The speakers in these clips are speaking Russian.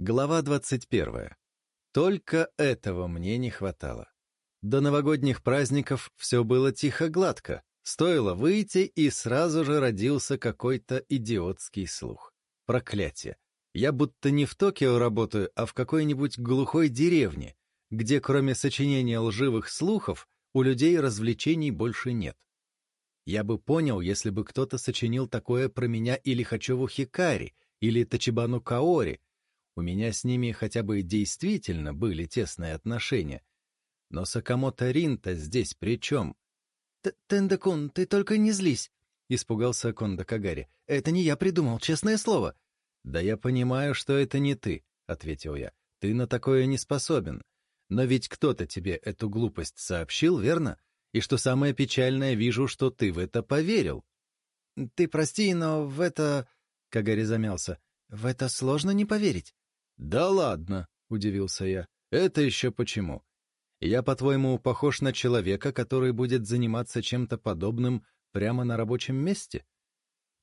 Глава 21. Только этого мне не хватало. До новогодних праздников все было тихо-гладко. Стоило выйти, и сразу же родился какой-то идиотский слух. Проклятие. Я будто не в Токио работаю, а в какой-нибудь глухой деревне, где кроме сочинения лживых слухов у людей развлечений больше нет. Я бы понял, если бы кто-то сочинил такое про меня или Хачеву Хикари, или Тачибану Каори — у меня с ними хотя бы действительно были тесные отношения. Но Сакамото Ринта здесь при чем? «Тендакун, ты только не злись!» — испугался Кондо Кагари. «Это не я придумал, честное слово!» «Да я понимаю, что это не ты», — ответил я. «Ты на такое не способен. Но ведь кто-то тебе эту глупость сообщил, верно? И что самое печальное, вижу, что ты в это поверил». «Ты прости, но в это...» — Кагари замялся. «В это сложно не поверить. «Да ладно!» — удивился я. «Это еще почему? Я, по-твоему, похож на человека, который будет заниматься чем-то подобным прямо на рабочем месте?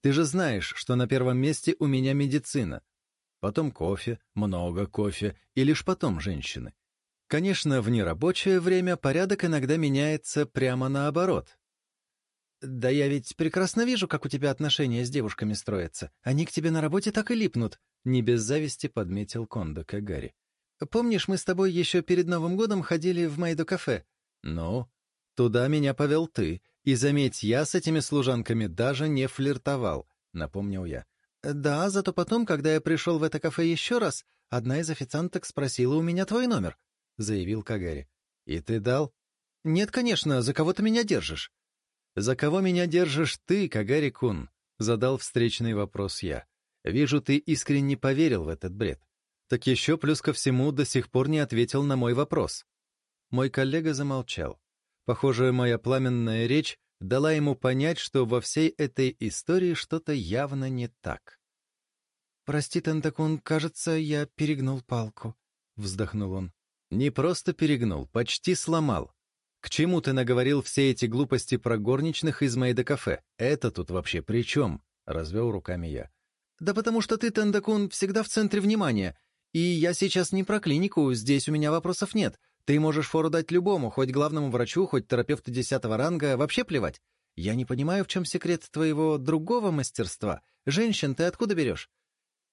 Ты же знаешь, что на первом месте у меня медицина. Потом кофе, много кофе, и лишь потом женщины. Конечно, в нерабочее время порядок иногда меняется прямо наоборот. «Да я ведь прекрасно вижу, как у тебя отношения с девушками строятся. Они к тебе на работе так и липнут», не без зависти подметил Кондо Кагари. «Помнишь, мы с тобой еще перед Новым годом ходили в Майдо-кафе?» «Ну?» «Туда меня повел ты, и, заметь, я с этими служанками даже не флиртовал», — напомнил я. «Да, зато потом, когда я пришел в это кафе еще раз, одна из официанток спросила у меня твой номер», — заявил Кагари. «И ты дал?» «Нет, конечно, за кого ты меня держишь?» «За кого меня держишь ты, Кагари-кун?» — задал встречный вопрос я. Вижу, ты искренне поверил в этот бред. Так еще плюс ко всему до сих пор не ответил на мой вопрос. Мой коллега замолчал. Похоже, моя пламенная речь дала ему понять, что во всей этой истории что-то явно не так. «Прости, Тентакун, кажется, я перегнул палку», — вздохнул он. «Не просто перегнул, почти сломал. К чему ты наговорил все эти глупости про горничных из Мэйда кафе? Это тут вообще при чем?» — развел руками я. Да потому что ты, Тендакун, всегда в центре внимания. И я сейчас не про клинику, здесь у меня вопросов нет. Ты можешь фору дать любому, хоть главному врачу, хоть терапевту десятого ранга, вообще плевать. Я не понимаю, в чем секрет твоего другого мастерства. Женщин ты откуда берешь?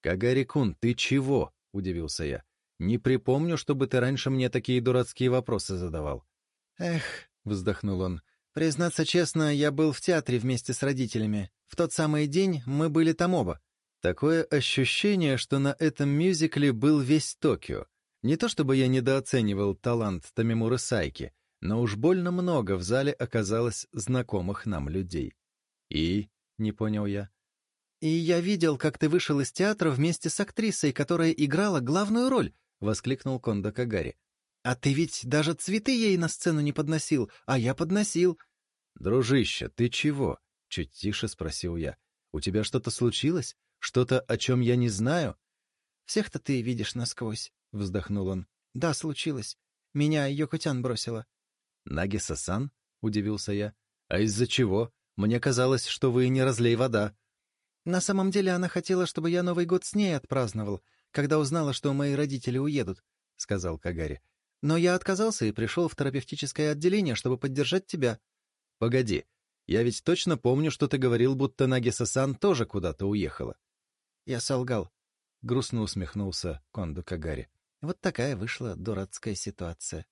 Кагарикун, ты чего? — удивился я. «Не припомню, чтобы ты раньше мне такие дурацкие вопросы задавал». «Эх», — вздохнул он, — «признаться честно, я был в театре вместе с родителями. В тот самый день мы были там оба. Такое ощущение, что на этом мюзикле был весь Токио. Не то чтобы я недооценивал талант Тамимура Сайки, но уж больно много в зале оказалось знакомых нам людей. «И?» — не понял я. «И я видел, как ты вышел из театра вместе с актрисой, которая играла главную роль», — воскликнул Кондо Кагари. «А ты ведь даже цветы ей на сцену не подносил, а я подносил». «Дружище, ты чего?» — чуть тише спросил я. «У тебя что-то случилось? Что-то, о чем я не знаю? Всех-то ты видишь насквозь, — вздохнул он. Да, случилось. Меня Йокутян бросила. Наги-сасан? — удивился я. А из-за чего? Мне казалось, что вы не разлей вода. На самом деле она хотела, чтобы я Новый год с ней отпраздновал, когда узнала, что мои родители уедут, — сказал Кагари. Но я отказался и пришел в терапевтическое отделение, чтобы поддержать тебя. Погоди, я ведь точно помню, что ты говорил, будто Нагиса-сан тоже куда-то уехала. Я солгал. Грустно усмехнулся Кондо Кагари. Вот такая вышла дурацкая ситуация.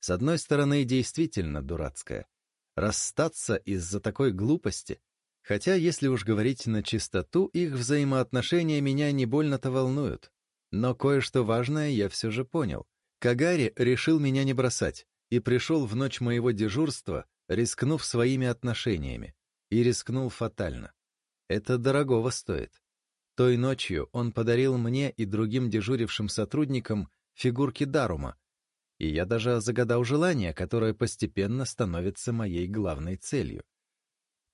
С одной стороны, действительно дурацкая. Расстаться из-за такой глупости. Хотя, если уж говорить на чистоту, их взаимоотношения меня не больно-то волнуют. Но кое-что важное я все же понял. Кагари решил меня не бросать и пришел в ночь моего дежурства, рискнув своими отношениями. И рискнул фатально. Это дорогого стоит. Той ночью он подарил мне и другим дежурившим сотрудникам фигурки Дарума, и я даже загадал желание, которое постепенно становится моей главной целью.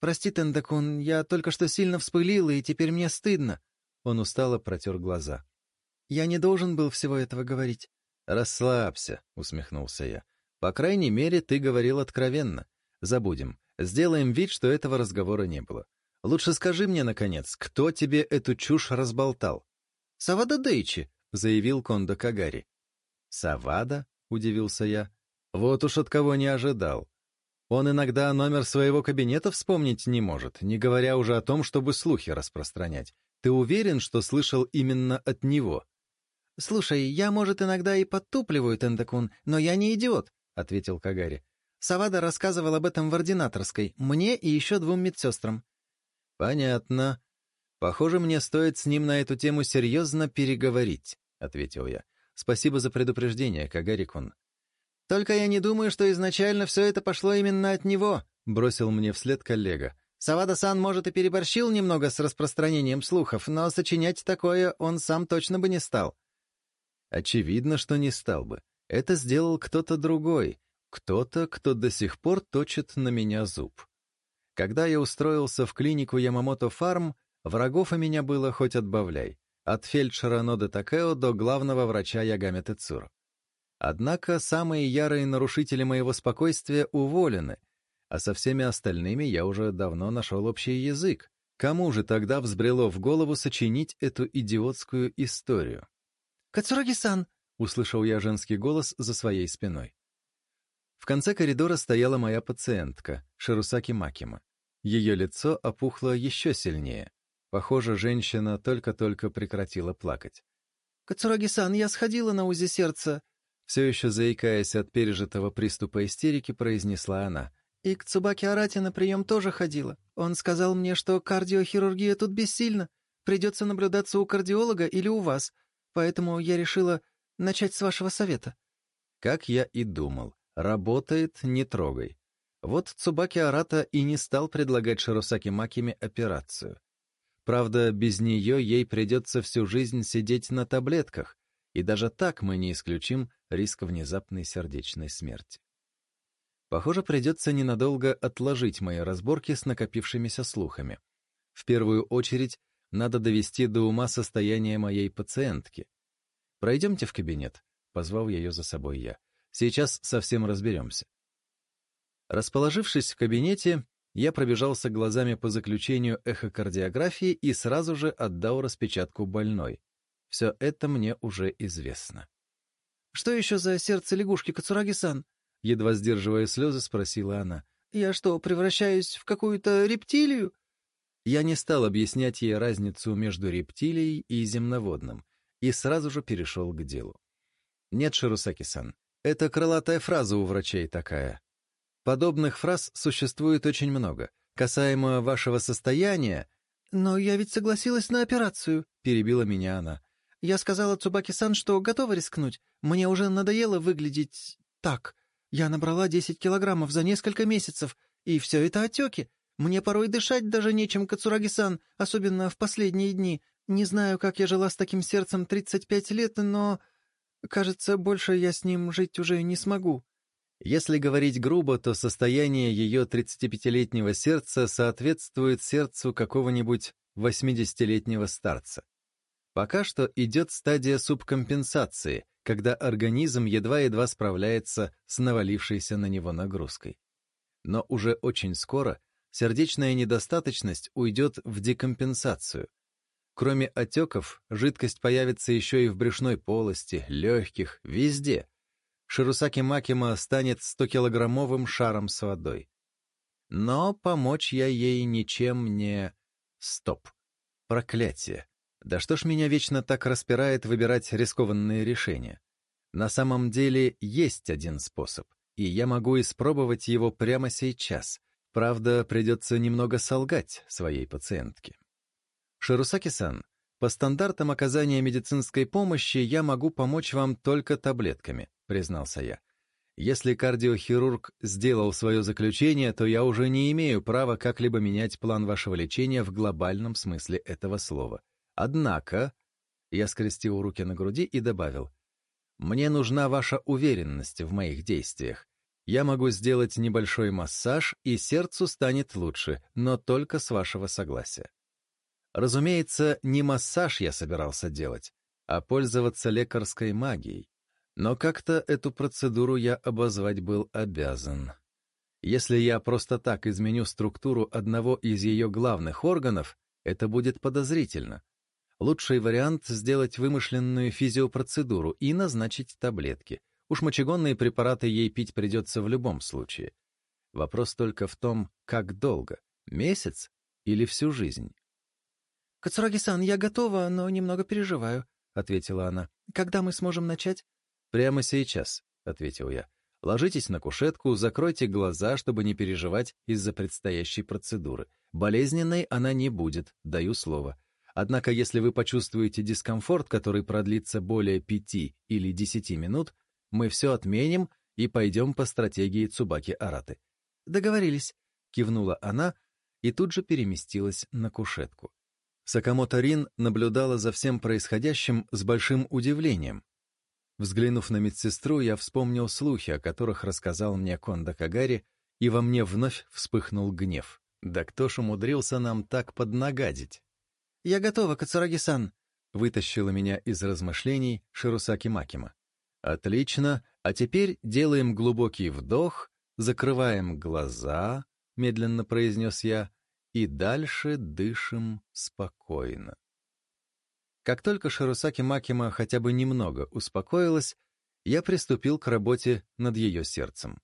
«Прости, Тендакун, я только что сильно вспылил, и теперь мне стыдно», он устало протер глаза. «Я не должен был всего этого говорить». «Расслабься», — усмехнулся я. «По крайней мере, ты говорил откровенно. Забудем. Сделаем вид, что этого разговора не было. Лучше скажи мне, наконец, кто тебе эту чушь разболтал?» «Савада Дейчи», — заявил Кондо Кагари. «Савада?» — удивился я. «Вот уж от кого не ожидал. Он иногда номер своего кабинета вспомнить не может, не говоря уже о том, чтобы слухи распространять. Ты уверен, что слышал именно от него?» «Слушай, я, может, иногда и подтупливаю Тендакун, но я не идиот», — ответил Кагари. Савада рассказывал об этом в ординаторской, мне и еще двум медсестрам. «Понятно. Похоже, мне стоит с ним на эту тему серьезно переговорить», — ответил я. «Спасибо за предупреждение, Кагарикун». «Только я не думаю, что изначально все это пошло именно от него», — бросил мне вслед коллега. «Савада-сан, может, и переборщил немного с распространением слухов, но сочинять такое он сам точно бы не стал». Очевидно, что не стал бы. Это сделал кто-то другой, кто-то, кто до сих пор точит на меня зуб. Когда я устроился в клинику Ямамото Фарм, врагов у меня было хоть отбавляй, от фельдшера Ноды Такео до главного врача Ягами Тецуру. Однако самые ярые нарушители моего спокойствия уволены, а со всеми остальными я уже давно нашел общий язык. Кому же тогда взбрело в голову сочинить эту идиотскую историю? «Кацураги-сан!» — услышал я женский голос за своей спиной. В конце коридора стояла моя пациентка, Шарусаки Макима. Ее лицо опухло еще сильнее. Похоже, женщина только-только прекратила плакать. «Кацураги-сан, я сходила на УЗИ сердца!» Все еще заикаясь от пережитого приступа истерики, произнесла она. «И к Цубаке Арате на прием тоже ходила. Он сказал мне, что кардиохирургия тут бессильна. Придется наблюдаться у кардиолога или у вас. Поэтому я решила начать с вашего совета». Как я и думал. Работает, не трогай. Вот Цубаки Арата и не стал предлагать Широсаки Макими операцию. Правда, без нее ей придется всю жизнь сидеть на таблетках, и даже так мы не исключим риск внезапной сердечной смерти. Похоже, придется ненадолго отложить мои разборки с накопившимися слухами. В первую очередь, надо довести до ума состояние моей пациентки. «Пройдемте в кабинет», — позвал ее за собой я. Сейчас совсем разберемся. Расположившись в кабинете, я пробежался глазами по заключению эхокардиографии и сразу же отдал распечатку больной. Все это мне уже известно. «Что еще за сердце лягушки, Кацураги-сан?» Едва сдерживая слезы, спросила она. «Я что, превращаюсь в какую-то рептилию?» Я не стал объяснять ей разницу между рептилией и земноводным и сразу же перешел к делу. «Нет, Ширусаки-сан, это крылатая фраза у врачей такая. Подобных фраз существует очень много. Касаемо вашего состояния... «Но я ведь согласилась на операцию», — перебила меня она. «Я сказала Цубаки-сан, что готова рискнуть. Мне уже надоело выглядеть... так. Я набрала 10 килограммов за несколько месяцев, и все это отеки. Мне порой дышать даже нечем, Кацураги-сан, особенно в последние дни. Не знаю, как я жила с таким сердцем 35 лет, но...» Кажется, больше я с ним жить уже не смогу». Если говорить грубо, то состояние ее 35-летнего сердца соответствует сердцу какого-нибудь 80-летнего старца. Пока что идет стадия субкомпенсации, когда организм едва-едва справляется с навалившейся на него нагрузкой. Но уже очень скоро сердечная недостаточность уйдет в декомпенсацию – Кроме отеков, жидкость появится еще и в брюшной полости, легких, везде. Ширусаки Макима станет 100-килограммовым шаром с водой. Но помочь я ей ничем не... Стоп. Проклятие. Да что ж меня вечно так распирает выбирать рискованные решения? На самом деле есть один способ, и я могу испробовать его прямо сейчас. Правда, придется немного солгать своей пациентке. Ширусаки-сан, по стандартам оказания медицинской помощи я могу помочь вам только таблетками, признался я. Если кардиохирург сделал свое заключение, то я уже не имею права как-либо менять план вашего лечения в глобальном смысле этого слова. Однако, я скрестил руки на груди и добавил, мне нужна ваша уверенность в моих действиях. Я могу сделать небольшой массаж, и сердцу станет лучше, но только с вашего согласия. Разумеется, не массаж я собирался делать, а пользоваться лекарской магией. Но как-то эту процедуру я обозвать был обязан. Если я просто так изменю структуру одного из ее главных органов, это будет подозрительно. Лучший вариант — сделать вымышленную физиопроцедуру и назначить таблетки. Уж мочегонные препараты ей пить придется в любом случае. Вопрос только в том, как долго — месяц или всю жизнь. «Кацураги-сан, я готова, но немного переживаю», — ответила она. «Когда мы сможем начать?» «Прямо сейчас», — ответил я. «Ложитесь на кушетку, закройте глаза, чтобы не переживать из-за предстоящей процедуры. Болезненной она не будет, даю слово. Однако, если вы почувствуете дискомфорт, который продлится более пяти или десяти минут, мы все отменим и пойдем по стратегии Цубаки Араты». «Договорились», — кивнула она и тут же переместилась на кушетку. Сакамото-Рин наблюдала за всем происходящим с большим удивлением. Взглянув на медсестру, я вспомнил слухи, о которых рассказал мне Кондо Кагари, и во мне вновь вспыхнул гнев. Да кто ж умудрился нам так поднагадить? «Я готова, Кацураги-сан», — вытащила меня из размышлений Ширусаки Макима. «Отлично, а теперь делаем глубокий вдох, закрываем глаза», — медленно произнес я, — и дальше дышим спокойно. Как только Шарусаки Макима хотя бы немного успокоилась, я приступил к работе над ее сердцем.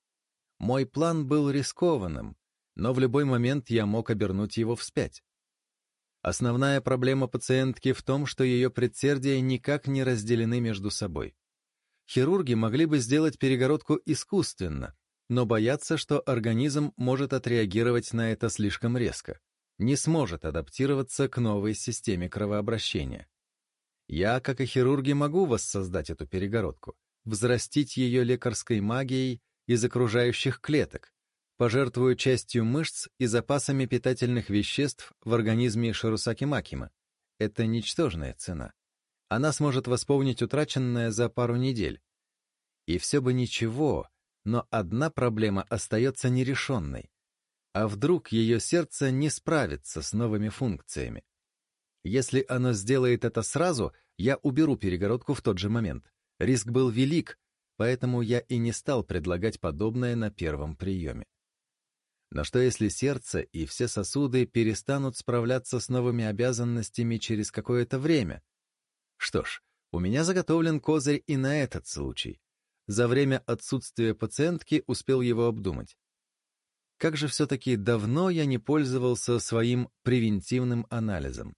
Мой план был рискованным, но в любой момент я мог обернуть его вспять. Основная проблема пациентки в том, что ее предсердия никак не разделены между собой. Хирурги могли бы сделать перегородку искусственно, но боятся, что организм может отреагировать на это слишком резко, не сможет адаптироваться к новой системе кровообращения. Я, как и хирурги, могу воссоздать эту перегородку, взрастить ее лекарской магией из окружающих клеток, пожертвую частью мышц и запасами питательных веществ в организме Шарусаки Макима. Это ничтожная цена. Она сможет восполнить утраченное за пару недель. И все бы ничего, но одна проблема остается нерешенной. А вдруг ее сердце не справится с новыми функциями? Если оно сделает это сразу, я уберу перегородку в тот же момент. Риск был велик, поэтому я и не стал предлагать подобное на первом приеме. Но что если сердце и все сосуды перестанут справляться с новыми обязанностями через какое-то время? Что ж, у меня заготовлен козырь и на этот случай за время отсутствия пациентки успел его обдумать. Как же все-таки давно я не пользовался своим превентивным анализом.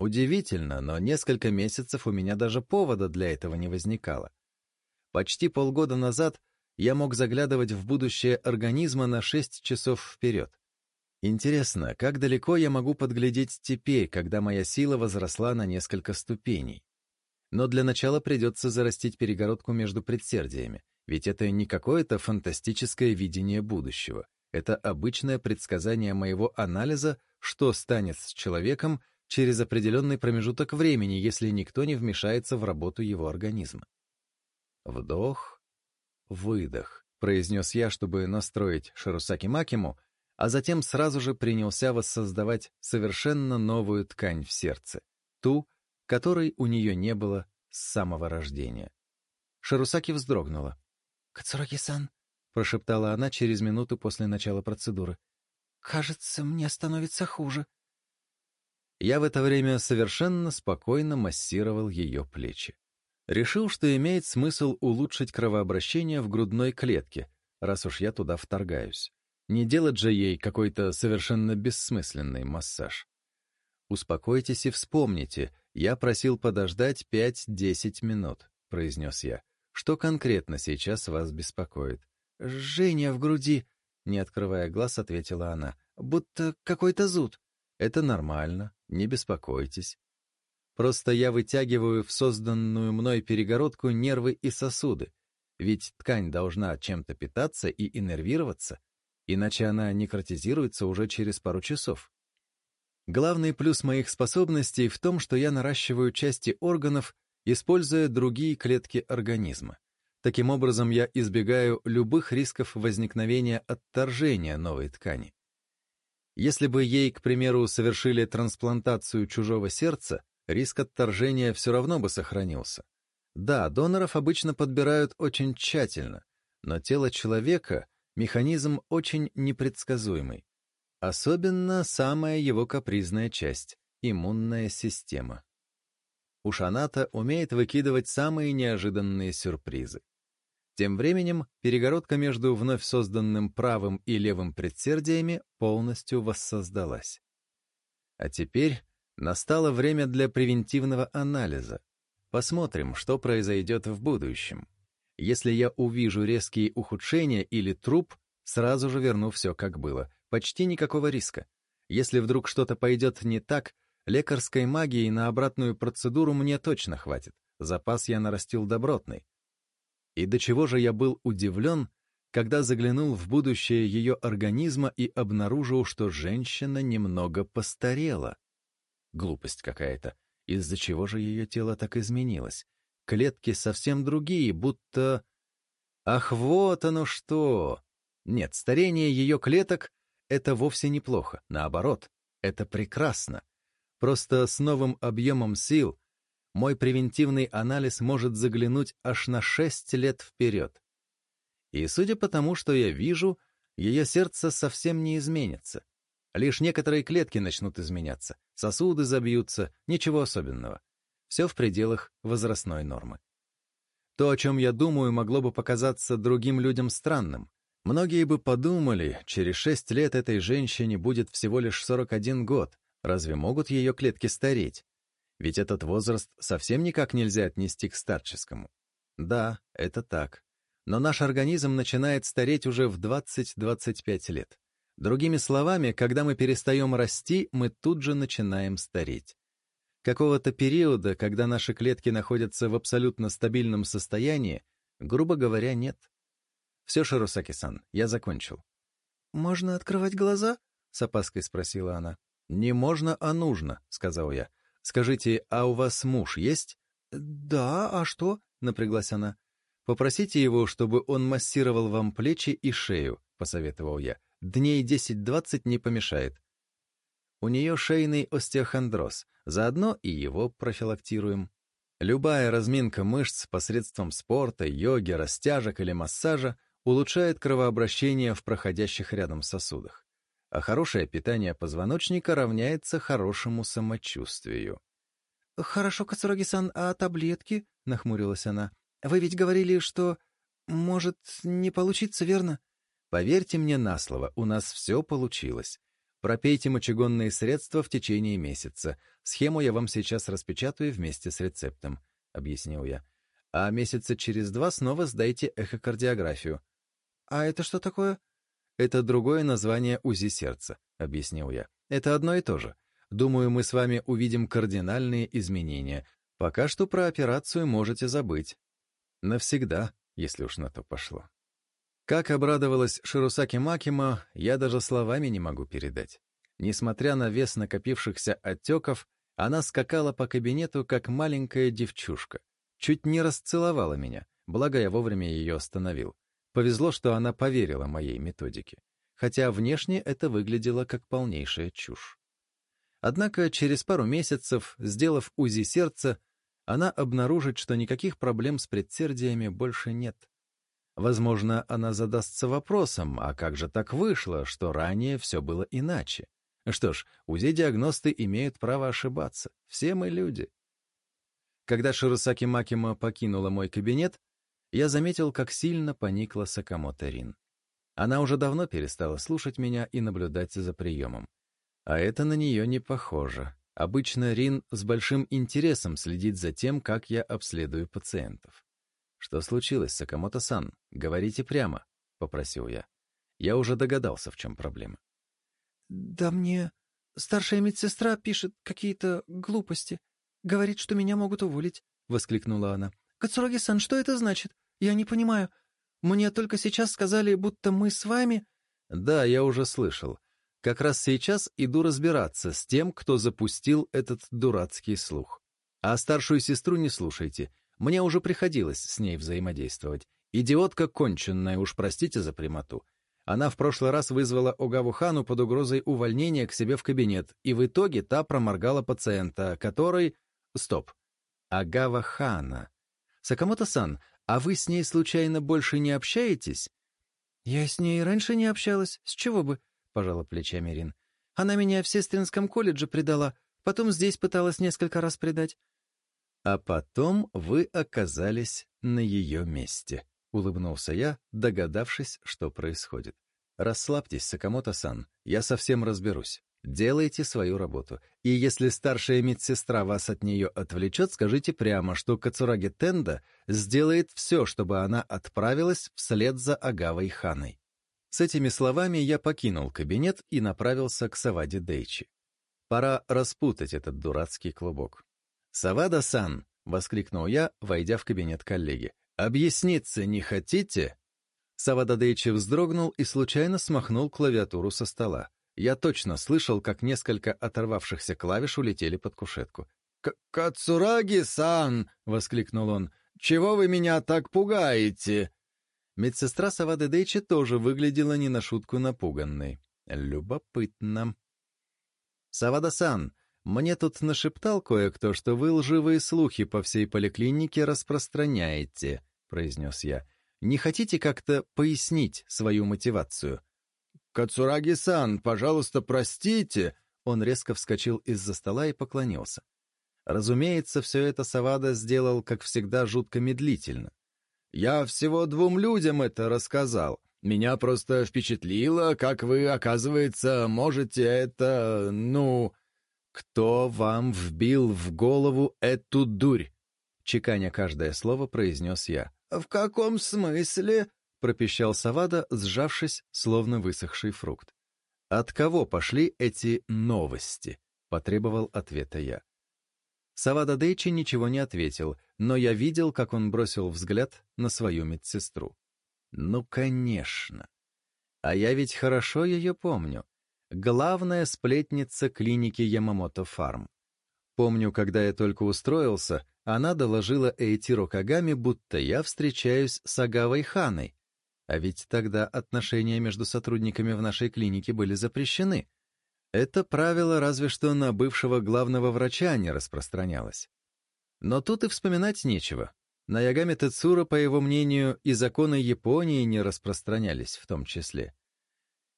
Удивительно, но несколько месяцев у меня даже повода для этого не возникало. Почти полгода назад я мог заглядывать в будущее организма на 6 часов вперед. Интересно, как далеко я могу подглядеть теперь, когда моя сила возросла на несколько ступеней? Но для начала придется зарастить перегородку между предсердиями, ведь это не какое-то фантастическое видение будущего. Это обычное предсказание моего анализа, что станет с человеком через определенный промежуток времени, если никто не вмешается в работу его организма. Вдох, выдох, произнес я, чтобы настроить Ширусаки Макиму, а затем сразу же принялся воссоздавать совершенно новую ткань в сердце, ту, которой у нее не было с самого рождения. Шарусаки вздрогнула. «Кацураки-сан», — прошептала она через минуту после начала процедуры, — «кажется, мне становится хуже». Я в это время совершенно спокойно массировал ее плечи. Решил, что имеет смысл улучшить кровообращение в грудной клетке, раз уж я туда вторгаюсь. Не делать же ей какой-то совершенно бессмысленный массаж. Успокойтесь и вспомните, «Я просил подождать 5-10 минут», — произнес я. «Что конкретно сейчас вас беспокоит?» «Жжение в груди», — не открывая глаз, ответила она. «Будто какой-то зуд». «Это нормально, не беспокойтесь». Просто я вытягиваю в созданную мной перегородку нервы и сосуды, ведь ткань должна чем-то питаться и иннервироваться, иначе она некротизируется уже через пару часов. Главный плюс моих способностей в том, что я наращиваю части органов, используя другие клетки организма. Таким образом, я избегаю любых рисков возникновения отторжения новой ткани. Если бы ей, к примеру, совершили трансплантацию чужого сердца, риск отторжения все равно бы сохранился. Да, доноров обычно подбирают очень тщательно, но тело человека — механизм очень непредсказуемый. Особенно самая его капризная часть — иммунная система. У Шаната умеет выкидывать самые неожиданные сюрпризы. Тем временем перегородка между вновь созданным правым и левым предсердиями полностью воссоздалась. А теперь настало время для превентивного анализа. Посмотрим, что произойдет в будущем. Если я увижу резкие ухудшения или труп, сразу же верну все как было — почти никакого риска. Если вдруг что-то пойдет не так, лекарской магии на обратную процедуру мне точно хватит. Запас я нарастил добротный. И до чего же я был удивлен, когда заглянул в будущее ее организма и обнаружил, что женщина немного постарела. Глупость какая-то. Из-за чего же ее тело так изменилось? Клетки совсем другие, будто... Ах, вот оно что! Нет, старение ее клеток это вовсе неплохо, наоборот, это прекрасно. Просто с новым объемом сил мой превентивный анализ может заглянуть аж на 6 лет вперед. И судя по тому, что я вижу, ее сердце совсем не изменится. Лишь некоторые клетки начнут изменяться, сосуды забьются, ничего особенного. Все в пределах возрастной нормы. То, о чем я думаю, могло бы показаться другим людям странным, Многие бы подумали, через шесть лет этой женщине будет всего лишь 41 год. Разве могут ее клетки стареть? Ведь этот возраст совсем никак нельзя отнести к старческому. Да, это так. Но наш организм начинает стареть уже в 20-25 лет. Другими словами, когда мы перестаем расти, мы тут же начинаем стареть. Какого-то периода, когда наши клетки находятся в абсолютно стабильном состоянии, грубо говоря, нет. Все, Широсаки-сан, я закончил. «Можно открывать глаза?» — с опаской спросила она. «Не можно, а нужно», — сказал я. «Скажите, а у вас муж есть?» «Да, а что?» — напряглась она. «Попросите его, чтобы он массировал вам плечи и шею», — посоветовал я. «Дней 10-20 не помешает». У нее шейный остеохондроз, заодно и его профилактируем. Любая разминка мышц посредством спорта, йоги, растяжек или массажа улучшает кровообращение в проходящих рядом сосудах, а хорошее питание позвоночника равняется хорошему самочувствию. «Хорошо, Кацураги-сан, а таблетки?» — нахмурилась она. «Вы ведь говорили, что... может, не получится, верно?» «Поверьте мне на слово, у нас все получилось. Пропейте мочегонные средства в течение месяца. Схему я вам сейчас распечатаю вместе с рецептом», — объяснил я. «А месяца через два снова сдайте эхокардиографию. «А это что такое?» «Это другое название УЗИ сердца», — объяснил я. «Это одно и то же. Думаю, мы с вами увидим кардинальные изменения. Пока что про операцию можете забыть. Навсегда, если уж на то пошло». Как обрадовалась Ширусаки Макима, я даже словами не могу передать. Несмотря на вес накопившихся отеков, она скакала по кабинету, как маленькая девчушка. Чуть не расцеловала меня, благо я вовремя ее остановил. Повезло, что она поверила моей методике, хотя внешне это выглядело как полнейшая чушь. Однако через пару месяцев, сделав УЗИ сердца, она обнаружит, что никаких проблем с предсердиями больше нет. Возможно, она задастся вопросом, а как же так вышло, что ранее все было иначе? Что ж, УЗИ-диагносты имеют право ошибаться. Все мы люди. Когда Широсаки Макима покинула мой кабинет, я заметил, как сильно поникла Сакамото Рин. Она уже давно перестала слушать меня и наблюдать за приемом. А это на нее не похоже. Обычно Рин с большим интересом следит за тем, как я обследую пациентов. «Что случилось, Сакамото-сан? Говорите прямо», — попросил я. Я уже догадался, в чем проблема. «Да мне... Старшая медсестра пишет какие-то глупости. Говорит, что меня могут уволить», — воскликнула она. «Кацураги-сан, что это значит? Я не понимаю. Мне только сейчас сказали, будто мы с вами...» «Да, я уже слышал. Как раз сейчас иду разбираться с тем, кто запустил этот дурацкий слух. А старшую сестру не слушайте. Мне уже приходилось с ней взаимодействовать. Идиотка конченная, уж простите за прямоту. Она в прошлый раз вызвала Огавухану под угрозой увольнения к себе в кабинет, и в итоге та проморгала пациента, который... Стоп. Агава Хана. Сакамото-сан, а вы с ней, случайно, больше не общаетесь?» «Я с ней раньше не общалась. С чего бы?» — пожала плечами Рин. «Она меня в сестринском колледже предала, потом здесь пыталась несколько раз предать». «А потом вы оказались на ее месте», — улыбнулся я, догадавшись, что происходит. «Расслабьтесь, Сакамото-сан, я совсем разберусь». Делайте свою работу. И если старшая медсестра вас от нее отвлечет, скажите прямо, что Кацураги Тенда сделает все, чтобы она отправилась вслед за Агавой Ханой. С этими словами я покинул кабинет и направился к Саваде Дейчи. Пора распутать этот дурацкий клубок. «Савада-сан!» — воскликнул я, войдя в кабинет коллеги. «Объясниться не хотите?» Савада Дейчи вздрогнул и случайно смахнул клавиатуру со стола. Я точно слышал, как несколько оторвавшихся клавиш улетели под кушетку. «Кацураги-сан!» — воскликнул он. «Чего вы меня так пугаете?» Медсестра Савады Дейчи тоже выглядела не на шутку напуганной. Любопытно. «Савада-сан, мне тут нашептал кое-кто, что вы лживые слухи по всей поликлинике распространяете», — произнес я. «Не хотите как-то пояснить свою мотивацию?» «Кацураги Сан, пожалуйста, простите!» Он резко вскочил из-за стола и поклонился. Разумеется, все это Савада сделал, как всегда, жутко медлительно. «Я всего двум людям это рассказал. Меня просто впечатлило, как вы, оказывается, можете это... ну...» «Кто вам вбил в голову эту дурь?» Чеканя каждое слово, произнес я. «В каком смысле?» пропищал Савада, сжавшись, словно высохший фрукт. «От кого пошли эти новости?» — потребовал ответа я. Савада Дейчи ничего не ответил, но я видел, как он бросил взгляд на свою медсестру. «Ну, конечно!» А я ведь хорошо ее помню. Главная сплетница клиники Ямамото Фарм. Помню, когда я только устроился, она доложила Эйтиро Кагами, будто я встречаюсь с Агавой Ханой, а ведь тогда отношения между сотрудниками в нашей клинике были запрещены. Это правило разве что на бывшего главного врача не распространялось. Но тут и вспоминать нечего. На Ягами Тецура, по его мнению, и законы Японии не распространялись в том числе.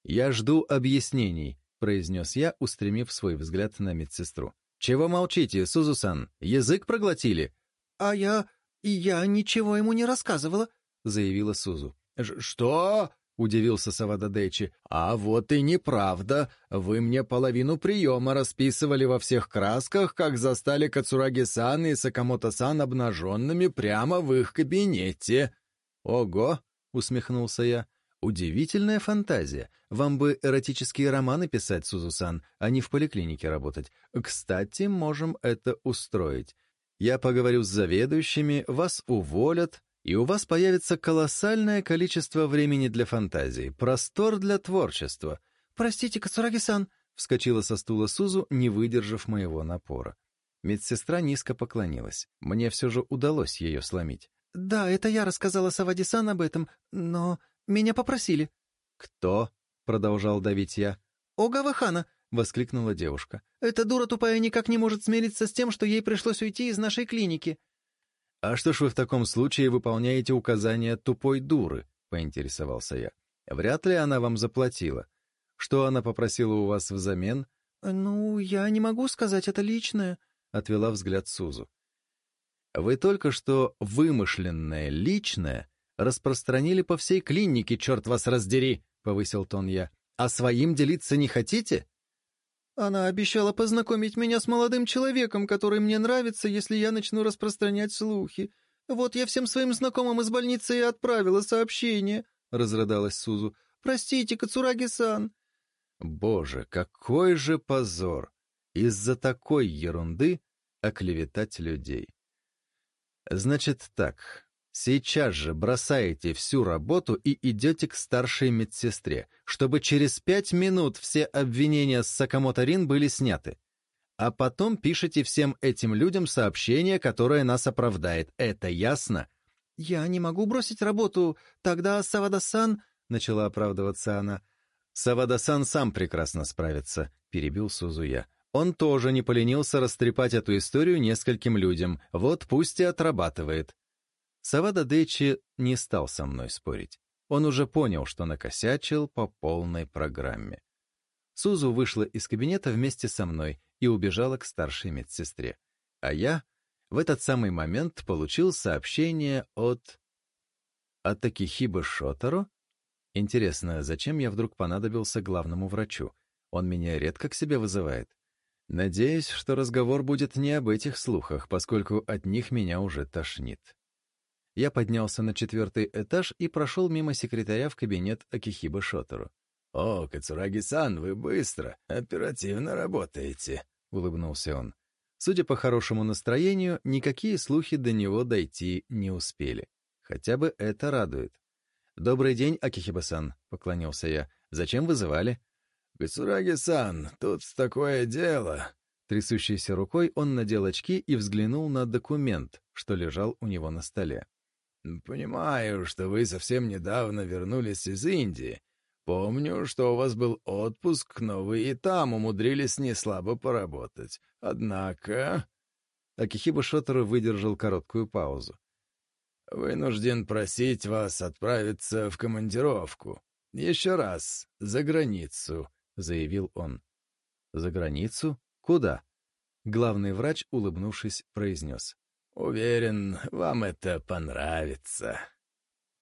«Я жду объяснений», — произнес я, устремив свой взгляд на медсестру. «Чего молчите, Сузусан? Язык проглотили?» «А я... я ничего ему не рассказывала», — заявила Сузу. «Что?» — удивился Савададечи. «А вот и неправда. Вы мне половину приема расписывали во всех красках, как застали Кацураги-сан и Сакамото-сан обнаженными прямо в их кабинете». «Ого!» — усмехнулся я. «Удивительная фантазия. Вам бы эротические романы писать, Сузусан, а не в поликлинике работать. Кстати, можем это устроить. Я поговорю с заведующими, вас уволят, и у вас появится колоссальное количество времени для фантазии, простор для творчества. «Простите, Кацураги-сан!» — вскочила со стула Сузу, не выдержав моего напора. Медсестра низко поклонилась. Мне все же удалось ее сломить. «Да, это я рассказала Савади-сан об этом, но меня попросили». «Кто?» — продолжал давить я. «Огава-хана!» — воскликнула девушка. «Эта дура тупая никак не может смириться с тем, что ей пришлось уйти из нашей клиники». «А что ж вы в таком случае выполняете указания тупой дуры?» — поинтересовался я. «Вряд ли она вам заплатила. Что она попросила у вас взамен?» «Ну, я не могу сказать, это личное», — отвела взгляд Сузу. «Вы только что вымышленное личное распространили по всей клинике, черт вас раздери!» — повысил тон я. «А своим делиться не хотите?» Она обещала познакомить меня с молодым человеком, который мне нравится, если я начну распространять слухи. Вот я всем своим знакомым из больницы и отправила сообщение», — разрыдалась Сузу. «Простите, Кацураги-сан». Боже, какой же позор! Из-за такой ерунды оклеветать людей. Значит так, Сейчас же бросаете всю работу и идете к старшей медсестре, чтобы через пять минут все обвинения с Сакамото Рин были сняты. А потом пишите всем этим людям сообщение, которое нас оправдает. Это ясно? «Я не могу бросить работу. Тогда Савадасан...» — начала оправдываться она. «Савадасан сам прекрасно справится», — перебил Сузуя. «Он тоже не поленился растрепать эту историю нескольким людям. Вот пусть и отрабатывает». Савада Дэчи не стал со мной спорить. Он уже понял, что накосячил по полной программе. Сузу вышла из кабинета вместе со мной и убежала к старшей медсестре. А я в этот самый момент получил сообщение от... От Такихиба Шотаро? Интересно, зачем я вдруг понадобился главному врачу? Он меня редко к себе вызывает. Надеюсь, что разговор будет не об этих слухах, поскольку от них меня уже тошнит. Я поднялся на четвертый этаж и прошел мимо секретаря в кабинет Акихиба Шотору. «О, Кацураги-сан, вы быстро, оперативно работаете», — улыбнулся он. Судя по хорошему настроению, никакие слухи до него дойти не успели. Хотя бы это радует. «Добрый день, Акихиба-сан», — поклонился я. «Зачем вызывали?» «Гацураги-сан, тут такое дело!» Трясущейся рукой он надел очки и взглянул на документ, что лежал у него на столе. «Понимаю, что вы совсем недавно вернулись из Индии. Помню, что у вас был отпуск, но вы и там умудрились неслабо поработать. Однако...» Акихиба Шотера выдержал короткую паузу. «Вынужден просить вас отправиться в командировку. Еще раз, за границу», — заявил он. «За границу? Куда?» Главный врач, улыбнувшись, произнес. Уверен, вам это понравится».